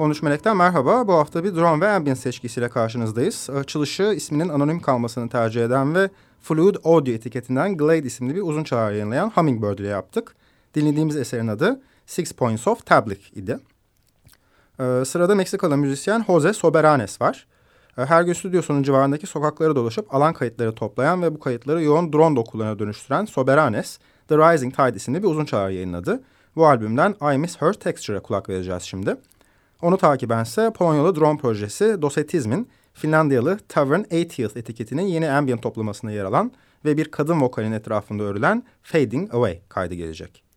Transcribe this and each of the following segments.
13 Melek'ten merhaba. Bu hafta bir drone ve ambient seçkisiyle karşınızdayız. Açılışı isminin anonim kalmasını tercih eden ve Fluid Audio etiketinden Glade isimli bir uzun çağrı yayınlayan Hummingbird ile yaptık. Dinlediğimiz eserin adı Six Points of Tablik idi. Ee, sırada Meksikalı müzisyen Jose Soberanes var. Ee, her gün stüdyosunun civarındaki sokakları dolaşıp alan kayıtları toplayan ve bu kayıtları yoğun drone dokularına dönüştüren Soberanes, The Rising Tide isimli bir uzun çağrı yayınladı. Bu albümden I Miss Her Texture'a kulak vereceğiz şimdi. Onu takibense Polonyalı drone projesi Dosetizm'in Finlandiyalı Tavern 80th etiketinin yeni ambient toplamasına yer alan ve bir kadın vokalin etrafında örülen Fading Away kaydı gelecek.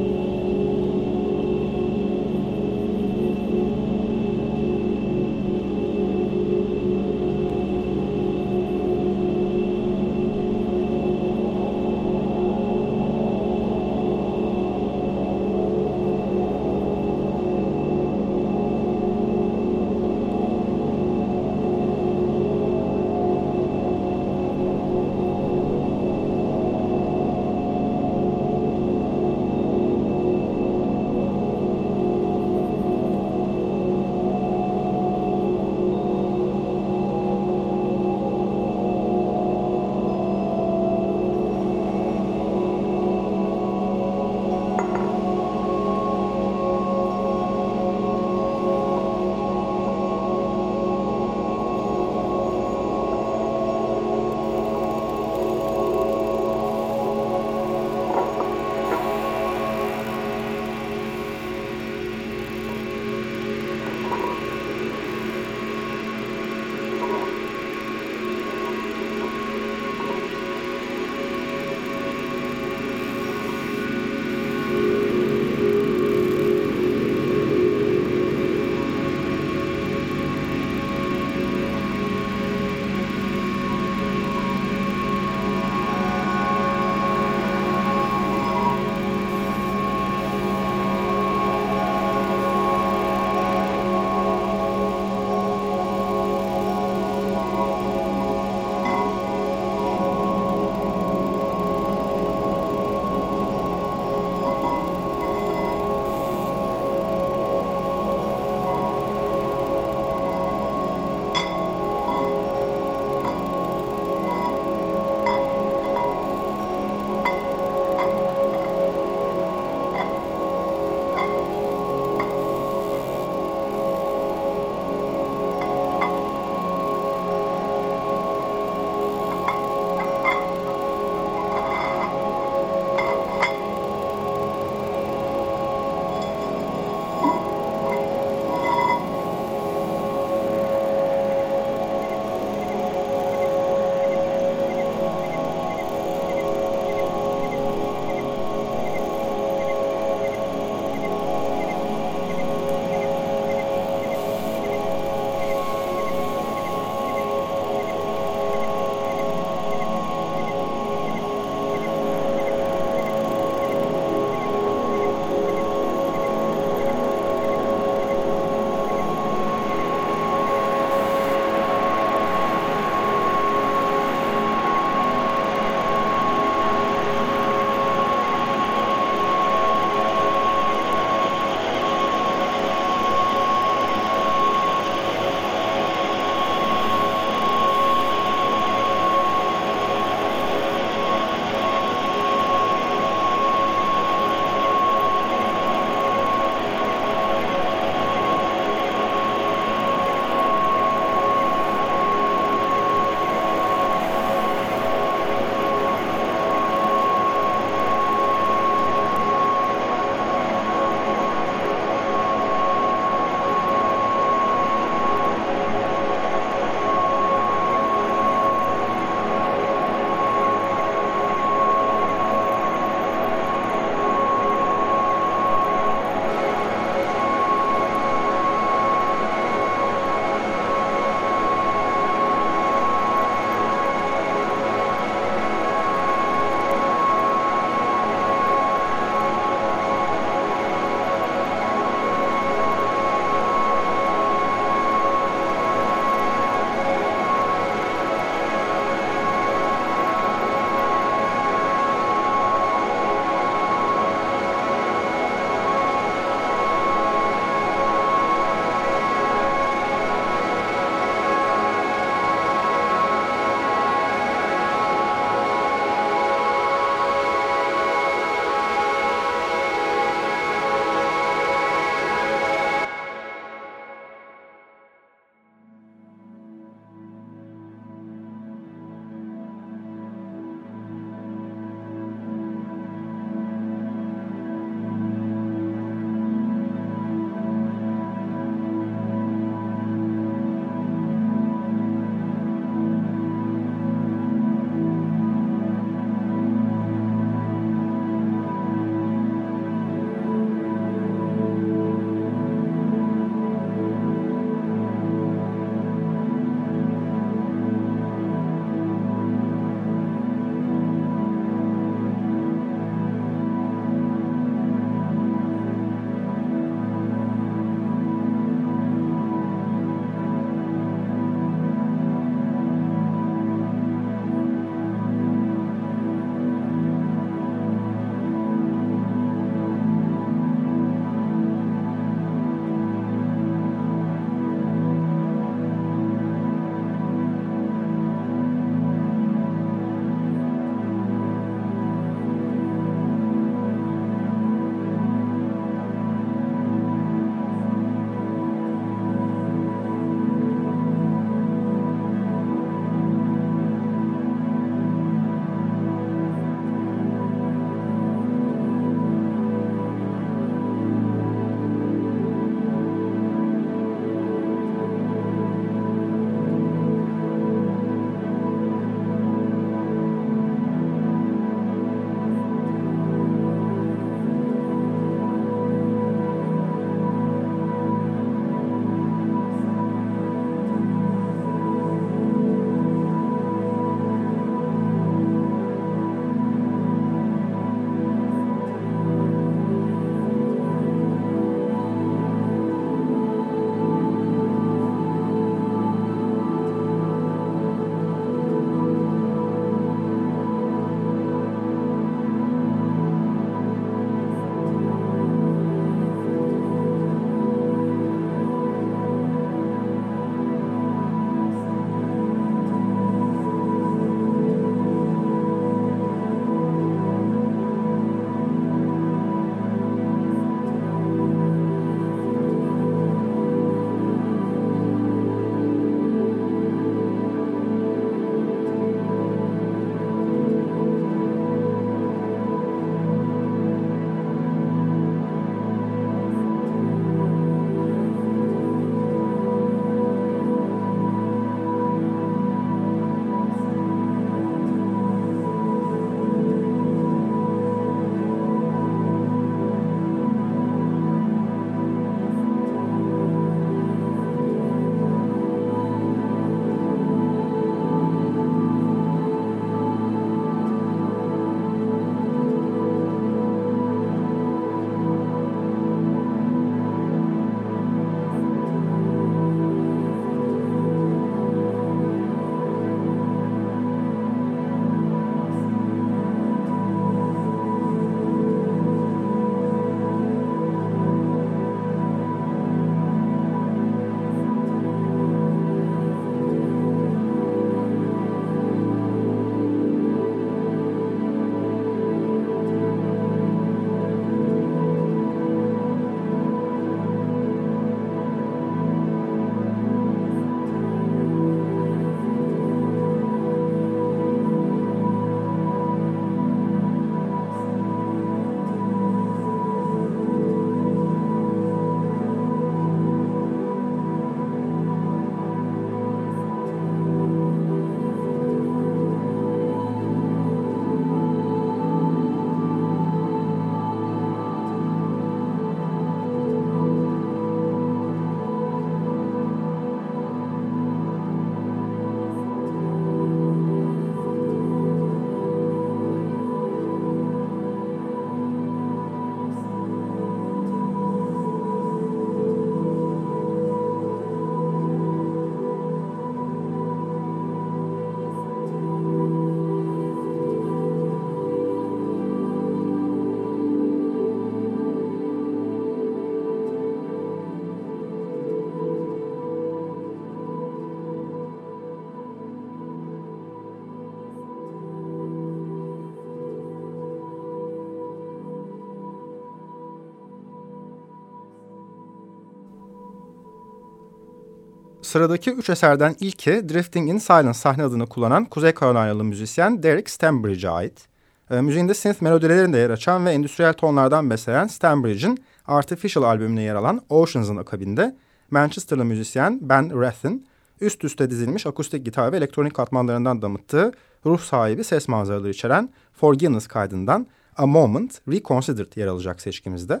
Sıradaki üç eserden ilki Drifting in Silence sahne adını kullanan Kuzey Carolinalı müzisyen Derek Stambridge'e ait. E, müziğinde synth melodilerini de yer açan ve endüstriyel tonlardan beslenen Stambridge'in Artificial albümüne yer alan Oceans'ın akabinde Manchester'lı müzisyen Ben Rathen üst üste dizilmiş akustik gitar ve elektronik katmanlarından damıttığı ruh sahibi ses manzaraları içeren Forgiveness kaydından A Moment Reconsidered yer alacak seçkimizde.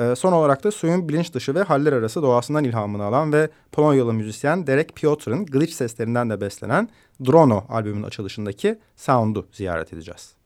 Ee, son olarak da suyun bilinç dışı ve haller arası doğasından ilhamını alan ve Polonyalı müzisyen Derek Piotr'ın glitch seslerinden de beslenen Drono albümünün açılışındaki Sound'u ziyaret edeceğiz.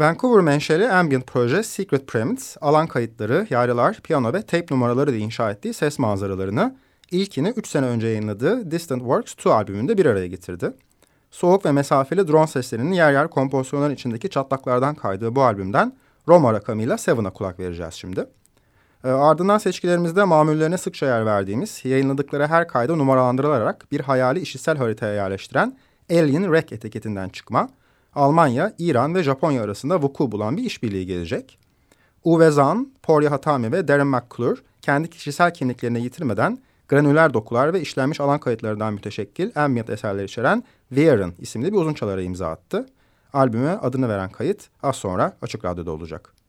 Vancouver menşeli ambient proje Secret Pyramids, alan kayıtları, yaylılar, piyano ve tape numaraları diye inşa ettiği ses manzaralarını ilkini 3 sene önce yayınladığı Distant Works 2 albümünde bir araya getirdi. Soğuk ve mesafeli drone seslerinin yer yer kompozisyonların içindeki çatlaklardan kaydığı bu albümden Roma rakamıyla Seven'a kulak vereceğiz şimdi. E, ardından seçkilerimizde mamullerine sıkça yer verdiğimiz, yayınladıkları her kayda numaralandırılarak bir hayali işitsel haritaya yerleştiren Alien Rec etiketinden çıkma, Almanya, İran ve Japonya arasında vuku bulan bir işbirliği gelecek. Uwe Zahn, Porya Hatami ve Darren McClure kendi kişisel kimliklerini yitirmeden granüler dokular ve işlenmiş alan kayıtlarından müteşekkil ambient eserler içeren Weir'ın isimli bir uzun çalara imza attı. Albüme adını veren kayıt az sonra Açık Radyo'da olacak.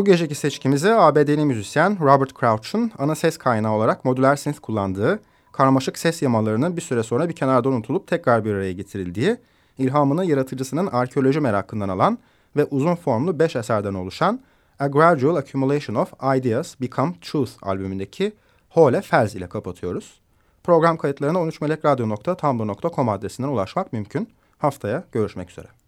Bu geceki seçkimizi ABD'li müzisyen Robert Crouch'un ana ses kaynağı olarak modüler synth kullandığı, karmaşık ses yamalarının bir süre sonra bir kenarda unutulup tekrar bir araya getirildiği, ilhamını yaratıcısının arkeoloji merakından alan ve uzun formlu beş eserden oluşan A Gradual Accumulation of Ideas Become Truth albümündeki Hole Fels ile kapatıyoruz. Program kayıtlarına 13melekradyo.tumblr.com adresinden ulaşmak mümkün. Haftaya görüşmek üzere.